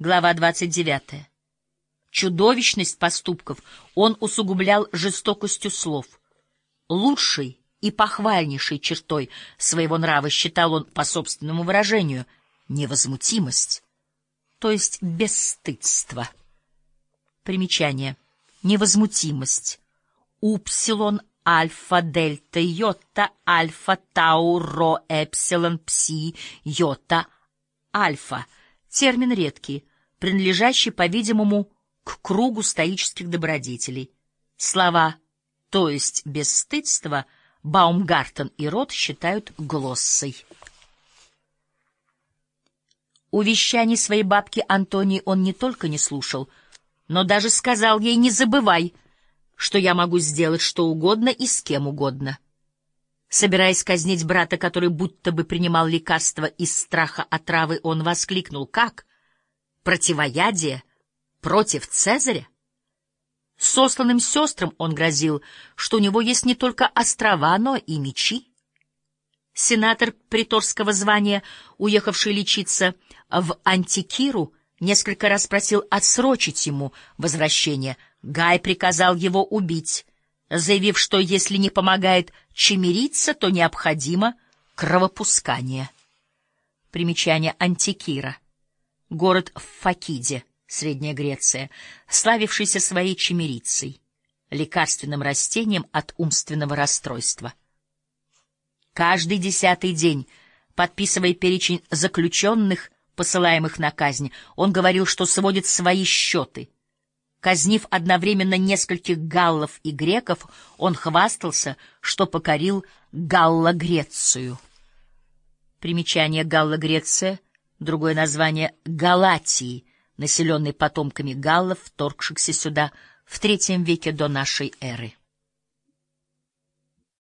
Глава 29. Чудовищность поступков он усугублял жестокостью слов. Лучшей и похвальнейшей чертой своего нрава считал он, по собственному выражению, невозмутимость, то есть бесстыдство. Примечание. Невозмутимость. Упсилон, альфа, дельта, йота, альфа, тау, ро, эпсилон, пси, йота, альфа. Термин редкий, принадлежащий, по-видимому, к кругу стоических добродетелей. Слова «то есть бесстыдство» Баумгартен и Рот считают глоссой. Увещаний своей бабки Антонии он не только не слушал, но даже сказал ей «не забывай», что я могу сделать что угодно и с кем угодно. Собираясь казнить брата, который будто бы принимал лекарство из страха отравы, он воскликнул «Как? Противоядие? Против Цезаря?» Сосланным сестрам он грозил, что у него есть не только острова, но и мечи. Сенатор приторского звания, уехавший лечиться в Антикиру, несколько раз просил отсрочить ему возвращение. Гай приказал его убить, заявив, что если не помогает чемериться, то необходимо кровопускание. Примечание Антикира. Город в Факиде, Средняя Греция, славившийся своей чемерицей, лекарственным растением от умственного расстройства. Каждый десятый день, подписывая перечень заключенных, посылаемых на казнь, он говорил, что сводит свои счеты. Казнив одновременно нескольких галлов и греков, он хвастался, что покорил Галла-Грецию. Примечание Галла-Греция, другое название Галатии, населенный потомками галлов, вторгшихся сюда в третьем веке до нашей эры.